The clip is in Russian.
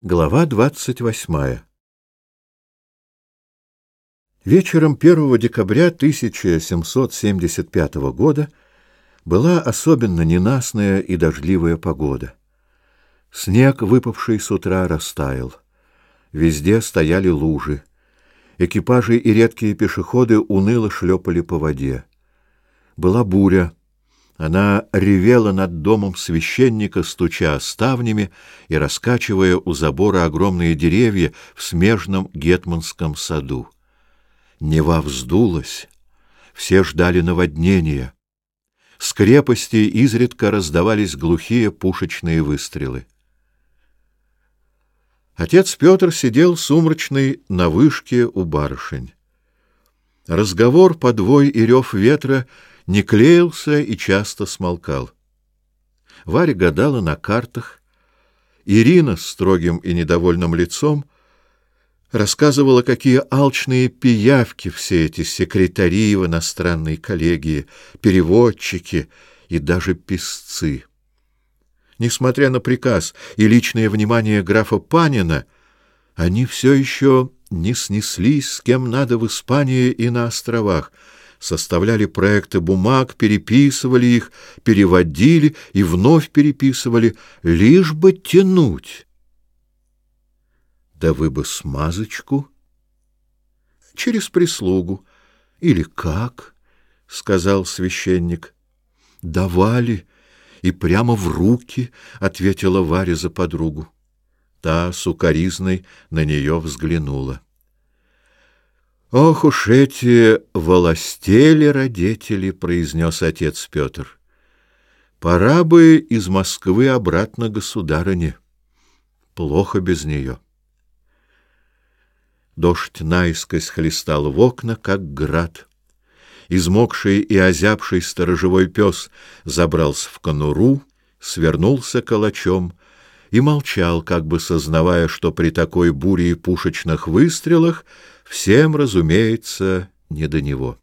Глава 28. Вечером 1 декабря 1775 года была особенно ненастная и дождливая погода. Снег, выпавший с утра, растаял. Везде стояли лужи. Экипажи и редкие пешеходы уныло шлепали по воде. Была буря, она ревела над домом священника, стуча ставнями и раскачивая у забора огромные деревья в смежном гетманском саду. Нева вздулась, все ждали наводнения. С крепости изредка раздавались глухие пушечные выстрелы. Отец Петр сидел сумрачный на вышке у барышень. Разговор, подвой и рев ветра — не клеился и часто смолкал. Варя гадала на картах. Ирина с строгим и недовольным лицом рассказывала, какие алчные пиявки все эти секретари в иностранной коллегии, переводчики и даже писцы. Несмотря на приказ и личное внимание графа Панина, они все еще не снеслись с кем надо в Испании и на островах — составляли проекты бумаг, переписывали их, переводили и вновь переписывали, лишь бы тянуть. Да вы бы смазочку через прислугу или как, сказал священник. Давали и прямо в руки, ответила Варя за подругу. Та сукаризной на нее взглянула. «Ох уж эти волостели-родители!» — произнес отец Петр. «Пора бы из Москвы обратно государыне. Плохо без нее». Дождь наискось хлестал в окна, как град. Измокший и озябший сторожевой пес забрался в конуру, свернулся калачом — и молчал, как бы сознавая, что при такой буре и пушечных выстрелах всем, разумеется, не до него.